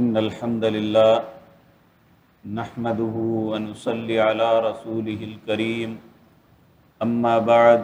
إن الحمد لله نحمده ونصلي على رسوله الكريم. أما بعد،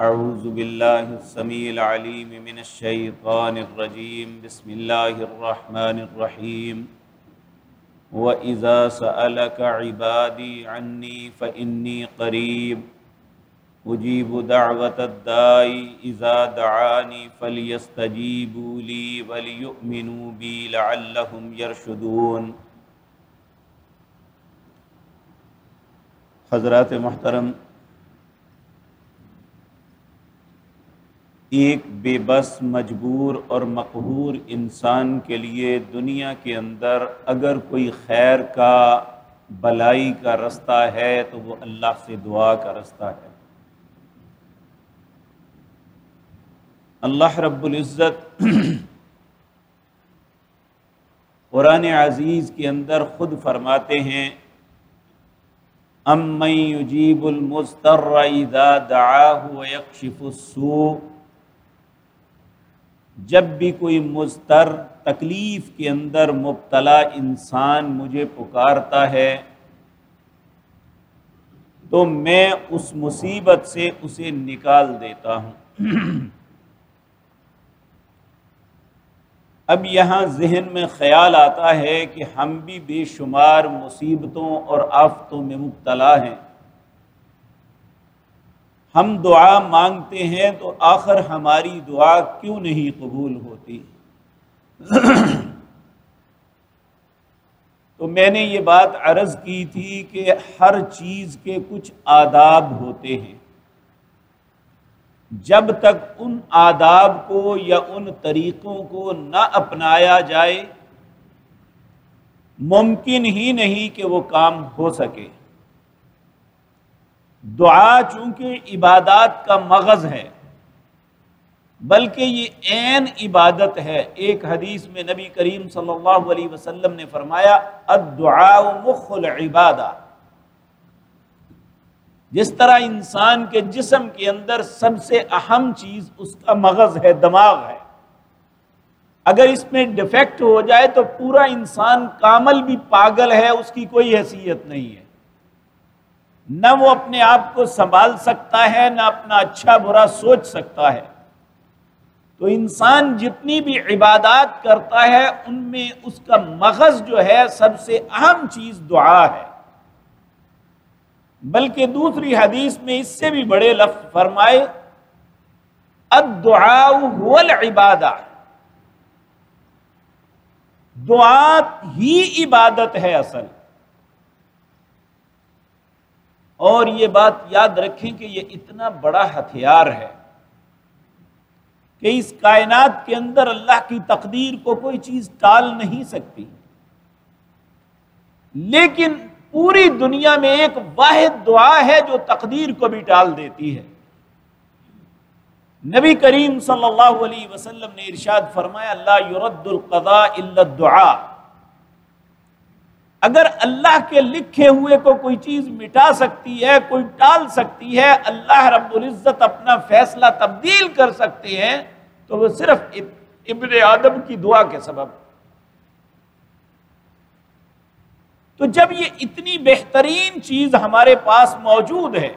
أعوذ بالله السميع العليم من الشيطان الرجيم. بسم الله الرحمن الرحيم. وإذا سألك عبادي عني فإني قريب. اجیب دعوت الدائی اذا دعانی فلیستجیبوا لی ولیؤمنوا بی لعلہم یرشدون حضرات محترم، ایک بے بس مجبور اور مقہور انسان کے لیے دنیا کے اندر اگر کوئی خیر کا، بلائی کا رستہ ہے تو وہ اللہ سے دعا کا رستہ ہے۔ اللہ رب العزت قرآن عزیز کے اندر خود فرماتے ہیں، ام یجیب المستر اذا دعاہ ویکشف السوء، جب بھی کوئی مستر تکلیف کے اندر مبتلا انسان مجھے پکارتا ہے، تو میں اس مصیبت سے اسے نکال دیتا ہوں۔ اب یہاں ذہن میں خیال آتا ہے کہ ہم بھی بے شمار مصیبتوں اور آفتوں میں مبتلا ہیں۔ ہم دعا مانگتے ہیں تو آخر ہماری دعا کیوں نہیں قبول ہوتی؟ تو میں نے یہ بات عرض کی تھی کہ ہر چیز کے کچھ آداب ہوتے ہیں۔ جب تک ان آداب کو یا ان طریقوں کو نہ اپنایا جائے، ممکن ہی نہیں کہ وہ کام ہو سکے۔ دعا چونکہ عبادات کا مغز ہے، بلکہ یہ عین عبادت ہے۔ ایک حدیث میں نبی کریم صلی اللہ علیہ وسلم نے فرمایا، الدعاء مخ العبادہ۔ جس طرح انسان کے جسم کے اندر سب سے اہم چیز اس کا مغز ہے، دماغ ہے۔ اگر اس میں ڈیفیکٹ ہو جائے تو پورا انسان کامل بھی پاگل ہے، اس کی کوئی حیثیت نہیں ہے۔ نہ وہ اپنے آپ کو سنبھال سکتا ہے، نہ اپنا اچھا برا سوچ سکتا ہے۔ تو انسان جتنی بھی عبادات کرتا ہے، ان میں اس کا مغز جو ہے، سب سے اہم چیز دعا ہے۔ بلکہ دوسری حدیث میں اس سے بھی بڑے لفظ فرمائے، الدعاء هو العبادہ دعا ہی عبادت ہے اصل۔ اور یہ بات یاد رکھیں کہ یہ اتنا بڑا ہتھیار ہے کہ اس کائنات کے اندر اللہ کی تقدیر کو کوئی چیز ٹال نہیں سکتی۔ لیکن پوری دنیا میں ایک واحد دعا ہے جو تقدیر کو بھی ٹال دیتی ہے۔ نبی کریم صلی اللہ علیہ وسلم نے ارشاد فرمایا اللہ یرد القضاء الا الدعاء۔ اگر اللہ کے لکھے ہوئے کو کوئی چیز مٹا سکتی ہے، کوئی ٹال سکتی ہے، اللہ رب العزت اپنا فیصلہ تبدیل کر سکتے ہیں، تو وہ صرف ابن آدم کی دعا کے سبب۔ تو جب یہ اتنی بہترین چیز ہمارے پاس موجود ہے،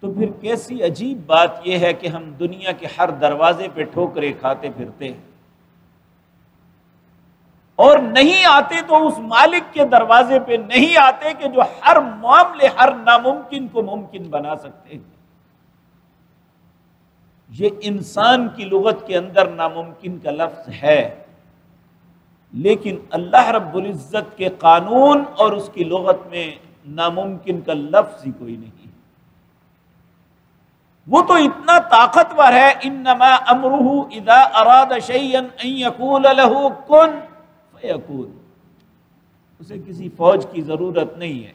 تو پھر کیسی عجیب بات یہ ہے کہ ہم دنیا کے ہر دروازے پہ ٹھوکرے کھاتے پھرتے ہیں۔ اور نہیں آتے تو اس مالک کے دروازے پہ نہیں آتے کہ جو ہر معاملے ہر ناممکن کو ممکن بنا سکتے ہیں۔ یہ انسان کی لغت کے اندر ناممکن کا لفظ ہے۔ لیکن اللہ رب العزت کے قانون اور اس کی لغت میں ناممکن کا لفظ ہی کوئی نہیں وہ تو اتنا طاقتور ہے، انما امرہ اذا اراد شیئا ان یقول له کن فیکون۔ اسے کسی فوج کی ضرورت نہیں ہے۔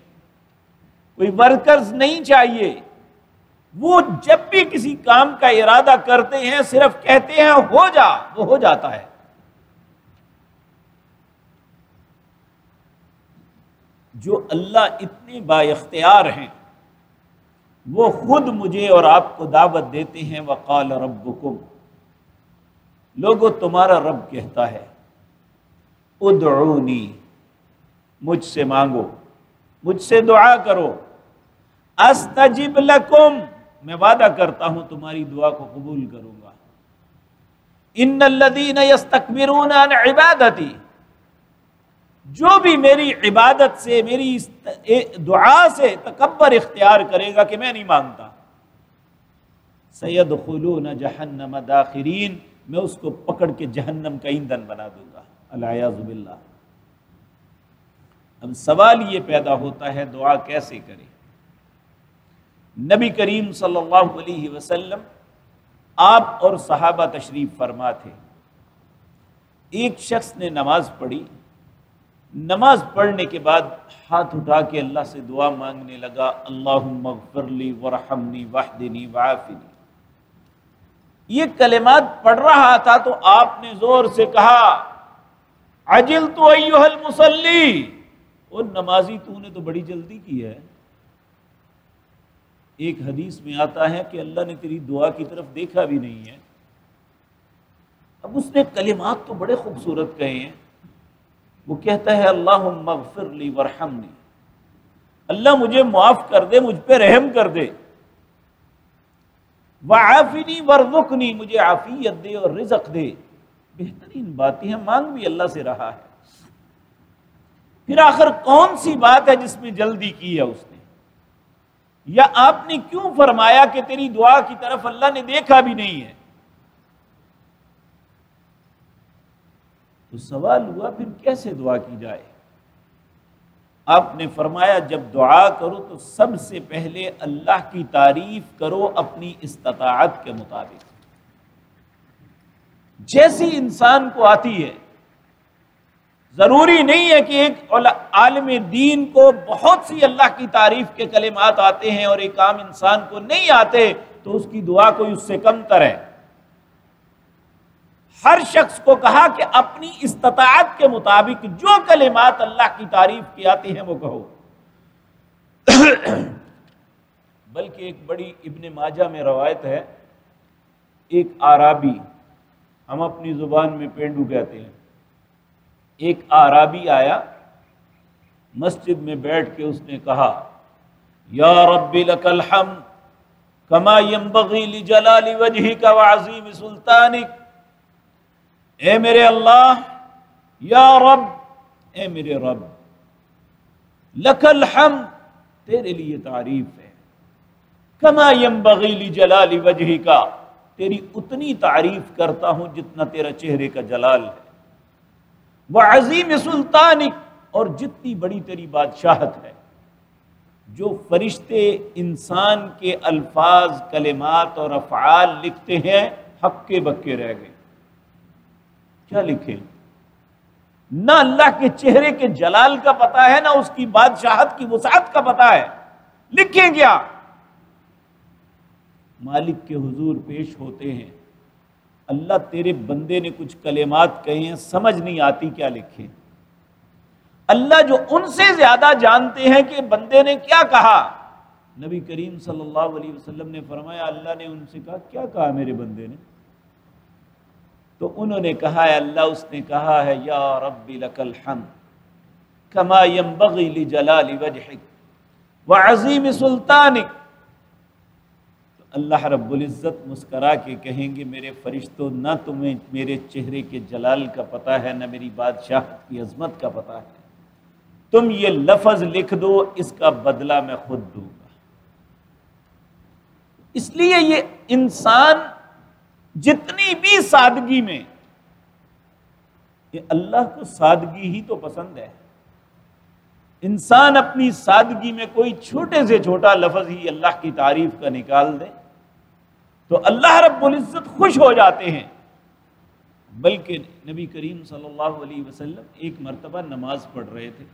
کوئی ورکرز نہیں چاہیے۔ وہ جب بھی کسی کام کا ارادہ کرتے ہیں، صرف کہتے ہیں، ہو جا، وہ ہو جاتا ہے۔ جو اللہ اتنے با اختیار ہیں، وہ خود مجھے اور آپ کو دعوت دیتے ہیں، وقال ربکم۔ لوگوں تمہارا رب کہتا ہے، ادعونی، مجھ سے مانگو، مجھ سے دعا کرو۔ استجب لکم، میں وعدہ کرتا ہوں، تمہاری دعا کو قبول کروں گا۔ ان الذین یستکبرون عن عبادتی جو بھی میری عبادت سے، میری دعا سے تکبر اختیار کرے گا کہ میں نہیں مانگتا۔ سید خلون جہنم داخرین، میں اس کو پکڑ کے جہنم کا ایندھن بنا دوں گا۔ اللہ اب سوال یہ پیدا ہوتا ہے، دعا کیسے کرے نبی کریم صلی اللہ علیہ وسلم آپ اور صحابہ تشریف فرما تھے۔ ایک شخص نے نماز پڑھی۔ نماز پڑھنے کے بعد ہاتھ اٹھا کے اللہ سے دعا مانگنے لگا اللہ مغفرلی ورحمنی وحدنی وعافنی۔ یہ کلمات پڑھ رہا تھا تو آپ نے زور سے کہا عجل تو ایوہ المسلی اور نمازی تو نے تو بڑی جلدی کی ہے۔ ایک حدیث میں آتا ہے کہ اللہ نے تیری دعا کی طرف دیکھا بھی نہیں ہے۔ اب اس نے کلمات تو بڑے خوبصورت کہے ہیں۔ وہ کہتا ہے اللہ مغفر لی ورحمنی. اللہ مجھے معاف کر دے، مجھ پہ رحم کر دے۔ وعافنی ورزقنی مجھے عافیت دے اور رزق دے۔ بہترین بات ہے مانگ بھی اللہ سے رہا ہے۔ پھر آخر کون سی بات ہے جس میں جلدی کی ہے اس نے؟ یا آپ نے کیوں فرمایا کہ تیری دعا کی طرف اللہ نے دیکھا بھی نہیں ہے؟ تو سوال ہوا پھر کیسے دعا کی جائے؟ آپ نے فرمایا جب دعا کرو تو سب سے پہلے اللہ کی تعریف کرو اپنی استطاعت کے مطابق۔ جیسی انسان کو آتی ہے، ضروری نہیں ہے کہ ایک عالم دین کو بہت سی اللہ کی تعریف کے کلمات آتے ہیں اور ایک عام انسان کو نہیں آتے تو اس کی دعا کوئی اس سے کم کرے ہر شخص کو کہا کہ اپنی استطاعت کے مطابق جو کلمات اللہ کی تعریف کی آتی ہیں وہ کہو۔ بلکہ ایک بڑی ابن ماجہ میں روایت ہے، ایک آرابی، ہم اپنی زبان میں پینڈو کہتے ہیں۔ ایک آرابی آیا، مسجد میں بیٹھ کے اس نے کہا، یا رب لک الحمد کما ينبغي لجلال وجهك وعظیم سلطانک۔ اے میرے اللہ یا رب اے میرے رب لک الحمد تیرے لیے تعریف ہے کما لی جلال وجہ کا تیری اتنی تعریف کرتا ہوں جتنا تیرا چہرے کا جلال ہے وہ عظیم سلطانک اور جتنی بڑی تیری بادشاہت ہے جو فرشتے انسان کے الفاظ، کلمات اور افعال لکھتے ہیں ہکے بکے رہ گئے۔ کیا لکھے نہ اللہ کے چہرے کے جلال کا پتا ہے، نہ اس کی بادشاہت کی وسعت کا پتا ہے۔ لکھیں کیا؟ مالک کے حضور پیش ہوتے ہیں۔ اللہ تیرے بندے نے کچھ کلمات کہے ہیں، سمجھ نہیں آتی کیا لکھے اللہ جو ان سے زیادہ جانتے ہیں کہ بندے نے کیا کہا۔ نبی کریم صلی اللہ علیہ وسلم نے فرمایا، اللہ نے ان سے کہا، کیا کہا میرے بندے نے؟ تو انہوں نے کہا ہے اللہ، اس نے کہا ہے، یا رب لک الحمد کما ينبغي لجلال وجهك وعظیم سلطانک۔ اللہ رب العزت مسکرا کے کہیں گے، میرے فرشتوں نہ تمہیں میرے چہرے کے جلال کا پتہ ہے، نہ میری بادشاہت کی عظمت کا پتہ ہے۔ تم یہ لفظ لکھ دو، اس کا بدلہ میں خود دوں گا۔ اس لیے یہ انسان جتنی بھی سادگی میں، یہ اللہ کو سادگی ہی تو پسند ہے۔ انسان اپنی سادگی میں کوئی چھوٹے سے چھوٹا لفظ ہی اللہ کی تعریف کا نکال دے، تو اللہ رب العزت خوش ہو جاتے ہیں۔ بلکہ نبی کریم صلی اللہ علیہ وسلم ایک مرتبہ نماز پڑھ رہے تھے۔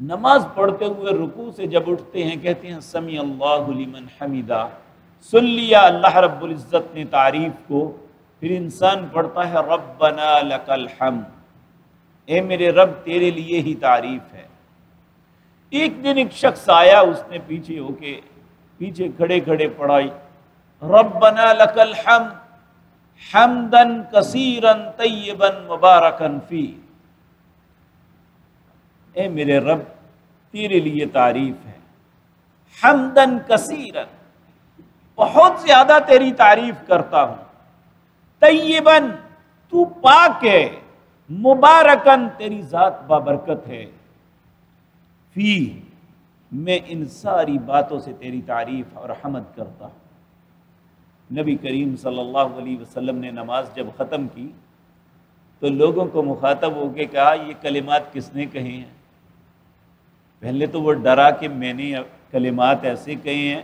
نماز پڑھتے ہوئے رکوع سے جب اٹھتے ہیں، کہتے ہیں سمی اللہ لمن حمیدہ۔ سن لیا اللہ رب العزت نے تعریف کو، پھر انسان پڑھتا ہے، ربنا لک الحمد۔ اے میرے رب، تیرے لیے ہی تعریف ہے۔ ایک دن ایک شخص آیا، اس نے پیچھے ہو کے، پیچھے کھڑے کھڑے پڑھائی۔ ربنا لک الحمد حمدن کثیرن طیبن مبارکن فی۔ اے میرے رب، تیرے لیے تعریف ہے۔ حمدن کثیرن بہت زیادہ تیری تعریف کرتا ہوں۔ طیبن تو پاک ہے مبارکن تیری ذات بابرکت ہے۔ فی، میں ان ساری باتوں سے تیری تعریف اور حمد کرتا ہوں۔ نبی کریم صلی اللہ علیہ وسلم نے نماز جب ختم کی تو لوگوں کو مخاطب ہو کے کہا، یہ کلمات کس نے کہے ہیں؟ پہلے تو وہ ڈرا کہ میں نے کلمات ایسے کہے ہیں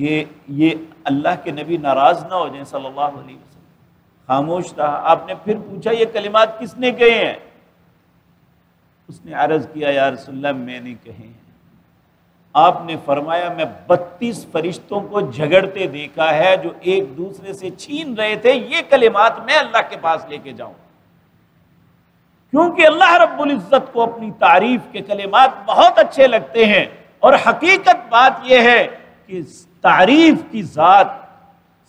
کہ یہ اللہ کے نبی ناراض نہ ہو جائیں صلی اللہ علیہ وسلم۔ خاموش رہا۔ آپ نے پھر پوچھا یہ کلمات کس نے کہے ہیں؟ اس نے عرض کیا، یا رسول اللہ، میں نے کہے ہیں۔ آپ نے فرمایا، میں بتیس فرشتوں کو جھگڑتے دیکھا ہے جو ایک دوسرے سے چھین رہے تھے۔ یہ کلمات میں اللہ کے پاس لے کے جاؤں۔ کیونکہ اللہ رب العزت کو اپنی تعریف کے کلمات بہت اچھے لگتے ہیں۔ اور حقیقت بات یہ ہے کہ تعریف کی ذات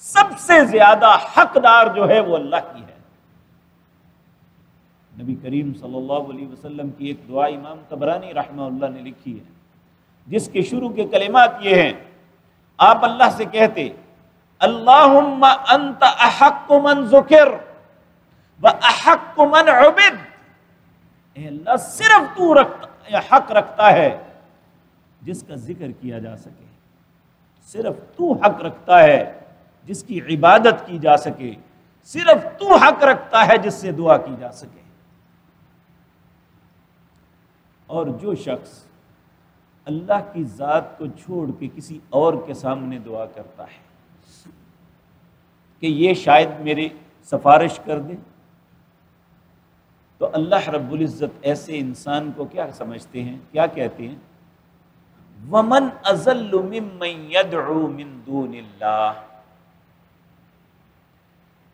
سب سے زیادہ حقدار جو ہے وہ اللہ کی ہے۔ نبی کریم صلی اللہ علیہ وسلم کی ایک دعا امام تبرانی رحمہ اللہ نے لکھی ہے، جس کے شروع کے کلمات یہ ہیں، آپ اللہ سے کہتے، اللہم انت احق من ذکر و احق من عبد اے اللہ، صرف تو رکھتا حق رکھتا ہے جس کا ذکر کیا جا سکے۔ صرف تو حق رکھتا ہے جس کی عبادت کی جا سکے، صرف تو حق رکھتا ہے جس سے دعا کی جا سکے۔ اور جو شخص اللہ کی ذات کو چھوڑ کے کسی اور کے سامنے دعا کرتا ہے، کہ یہ شاید میری سفارش کر دے، تو اللہ رب العزت ایسے انسان کو کیا سمجھتے ہیں، کیا کہتے ہیں؟ ومن ازل يدعو من دون اللہ۔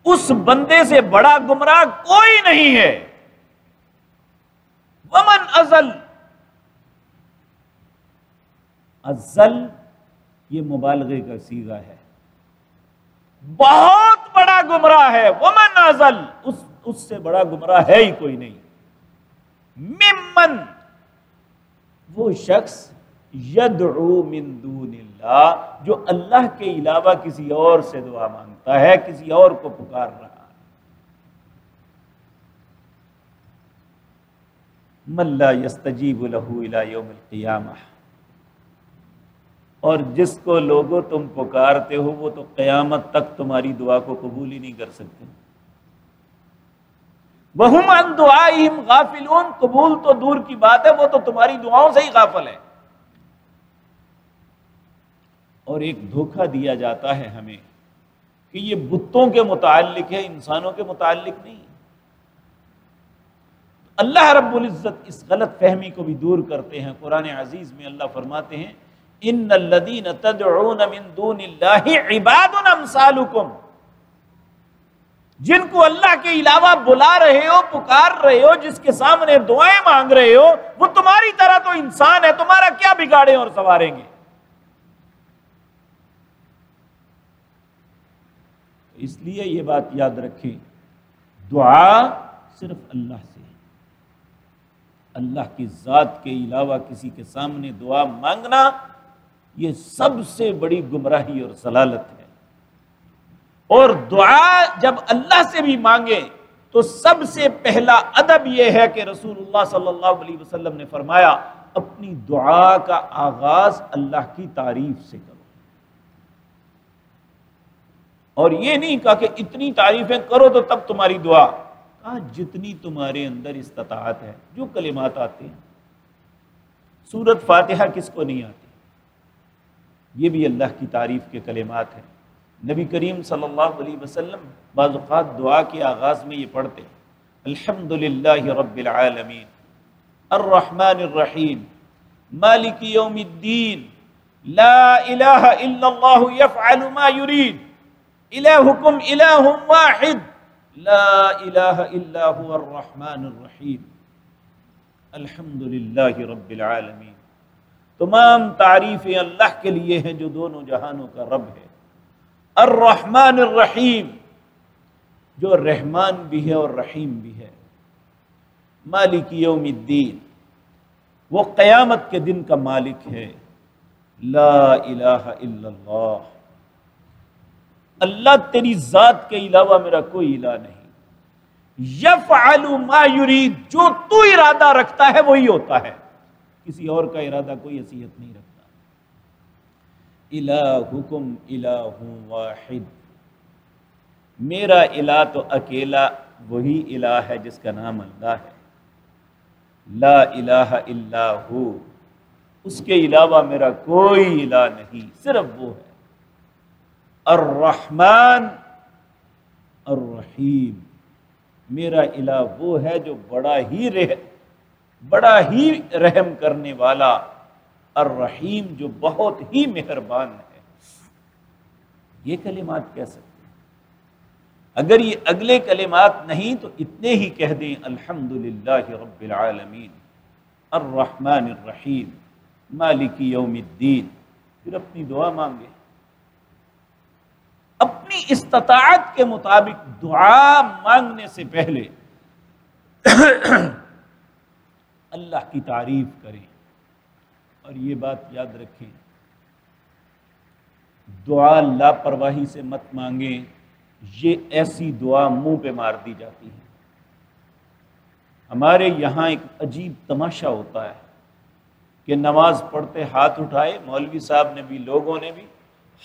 اس بندے سے بڑا گمراہ کوئی نہیں ہے۔ ومن ازل۔ ازل یہ مبالغے کا سیگا ہے۔ بہت بڑا گمراہ ہے۔ ومن ازل۔ اس اس سے بڑا گمراہ ہے ہی کوئی نہیں۔ ممن۔ وہ شخص یدعو من دون اللہ، جو اللہ کے علاوہ کسی اور سے دعا مانگتا ہے، کسی اور کو پکار رہا ہے۔ ملا یستجیب له الى یوم القیامہ۔ اور جس کو لوگوں تم پکارتے ہو، وہ تو قیامت تک تمہاری دعا کو قبول ہی نہیں کر سکتے۔ ان دعائم غافلون۔ قبول تو دور کی بات ہے، وہ تو تمہاری دعاؤں سے ہی غافل ہے اور ایک دھوکہ دیا جاتا ہے ہمیں کہ یہ بتوں کے متعلق ہے، انسانوں کے متعلق نہیں۔ اللہ رب العزت اس غلط فہمی کو بھی دور کرتے ہیں۔ قرآن عزیز میں اللہ فرماتے ہیں، ان الذين تدعون من دون اللہ عباد امثالکم۔ جن کو اللہ کے علاوہ بلا رہے ہو، پکار رہے ہو، جس کے سامنے دعائیں مانگ رہے ہو، وہ تمہاری طرح تو انسان ہے، تمہارا کیا بگاڑے اور سواریں گے؟ اس لیے یہ بات یاد رکھیں، دعا صرف اللہ سے اللہ کی ذات کے علاوہ کسی کے سامنے دعا مانگنا یہ سب سے بڑی گمراہی اور سلالت ہے۔ اور دعا جب اللہ سے بھی مانگے تو سب سے پہلا ادب یہ ہے کہ رسول اللہ صلی اللہ علیہ وسلم نے فرمایا، اپنی دعا کا آغاز اللہ کی تعریف سے کرو۔ اور یہ نہیں کہا کہ اتنی تعریفیں کرو تو تب تمہاری دعا۔ کہا، جتنی تمہارے اندر استطاعت ہے، جو کلمات آتے ہیں۔ سورت فاتحہ کس کو نہیں آتی؟ یہ بھی اللہ کی تعریف کے کلمات ہیں۔ نبی کریم صلی اللہ علیہ وسلم بعض اوقات دعا کے آغاز میں یہ پڑھتے الحمد للہ رب العالمین۔ الرحمن الرحیم۔ مالک یوم الدین۔ لا الہ الا اللہ یفعل ما یرید۔ الہکم الہ واحد. لا الہ الا هو الرحمن الرحیم الحمد للہ رب العالمین. تمام تعریفیں اللہ کے لیے ہیں جو دونوں جہانوں کا رب ہے. الرحمن الرحیم، جو رحمان بھی ہے اور رحیم بھی ہے. مالک یوم الدین، وہ قیامت کے دن کا مالک ہے. لا الہ الا اللہ. اللہ تیری ذات کے علاوہ میرا کوئی الہ نہیں۔ یفعل ما یرید، جو تو ارادہ رکھتا ہے وہی ہوتا ہے۔ کسی اور کا ارادہ کوئی حیثیت نہیں رکھتا۔ الہکم الہ واحد۔ میرا الہ تو اکیلا وہی الہ ہے جس کا نام اللہ ہے۔ لا الہ الا ہو۔ اس کے علاوہ میرا کوئی الہ نہیں، صرف وہ ہے۔ الرحمن الرحیم۔ میرا الہ وہ ہے جو بڑا ہی رہ، بڑا ہی رحم کرنے والا الرحیم جو بہت ہی مہربان ہے۔ یہ کلمات کہہ سکتے ہیں۔ اگر یہ اگلے کلمات نہیں تو اتنے ہی کہہ دیں الحمد رب العالمین۔ الرحمن الرحیم۔ مالک یوم الدین۔ پھر اپنی دعا مانگے استطاعت کے مطابق دعا مانگنے سے پہلے اللہ کی تعریف کریں اور یہ بات یاد رکھیں۔ دعا لاپرواہی سے مت مانگیں، یہ ایسی دعا منہ پہ مار دی جاتی ہے۔ ہمارے یہاں ایک عجیب تماشا ہوتا ہے کہ نماز پڑھتے ہاتھ اٹھائے، مولوی صاحب نے بھی، لوگوں نے بھی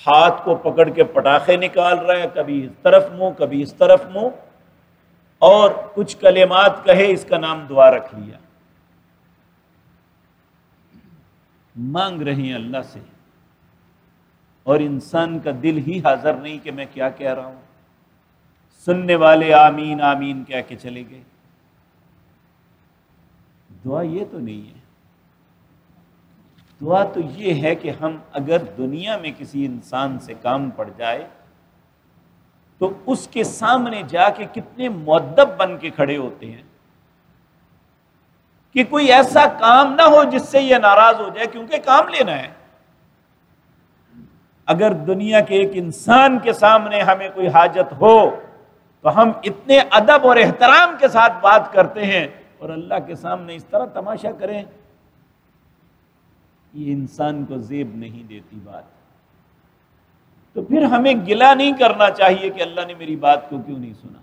ہاتھ کو پکڑ کے پٹاخے نکال رہے ہیں، کبھی اس طرف منہ، کبھی اس طرف منہ۔ اور کچھ کلمات کہے، اس کا نام دعا رکھ لیا۔ مانگ رہے ہیں اللہ سے۔ اور انسان کا دل ہی حاضر نہیں کہ میں کیا کہہ رہا ہوں۔ سننے والے آمین آمین کہہ کے چلے گئے۔ دعا یہ تو نہیں ہے۔ دعا تو یہ ہے کہ ہم اگر دنیا میں کسی انسان سے کام پڑ جائے تو اس کے سامنے جا کے کتنے معدب بن کے کھڑے ہوتے ہیں کہ کوئی ایسا کام نہ ہو جس سے یہ ناراض ہو جائے، کیونکہ کام لینا ہے۔ اگر دنیا کے ایک انسان کے سامنے ہمیں کوئی حاجت ہو تو ہم اتنے ادب اور احترام کے ساتھ بات کرتے ہیں اور اللہ کے سامنے اس طرح تماشا کریں۔ یہ انسان کو زیب نہیں دیتی بات۔ تو پھر ہمیں گلا نہیں کرنا چاہیے کہ اللہ نے میری بات کو کیوں نہیں سنا۔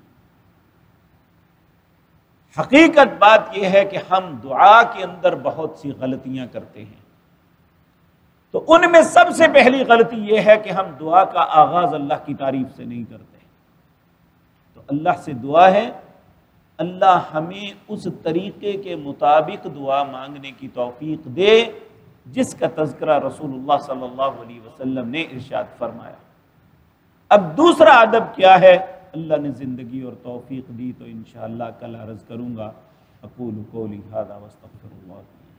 حقیقت بات یہ ہے کہ ہم دعا کے اندر بہت سی غلطیاں کرتے ہیں۔ تو ان میں سب سے پہلی غلطی یہ ہے کہ ہم دعا کا آغاز اللہ کی تعریف سے نہیں کرتے۔ تو اللہ سے دعا ہے۔ اللہ ہمیں اس طریقے کے مطابق دعا مانگنے کی توفیق دے۔ جس کا تذکرہ رسول اللہ صلی اللہ علیہ وسلم نے ارشاد فرمایا۔ اب دوسرا ادب کیا ہے؟ اللہ نے زندگی اور توفیق دی تو انشاءاللہ کل عرض کروں گا، اقول قولی هذا واستغفر اللہ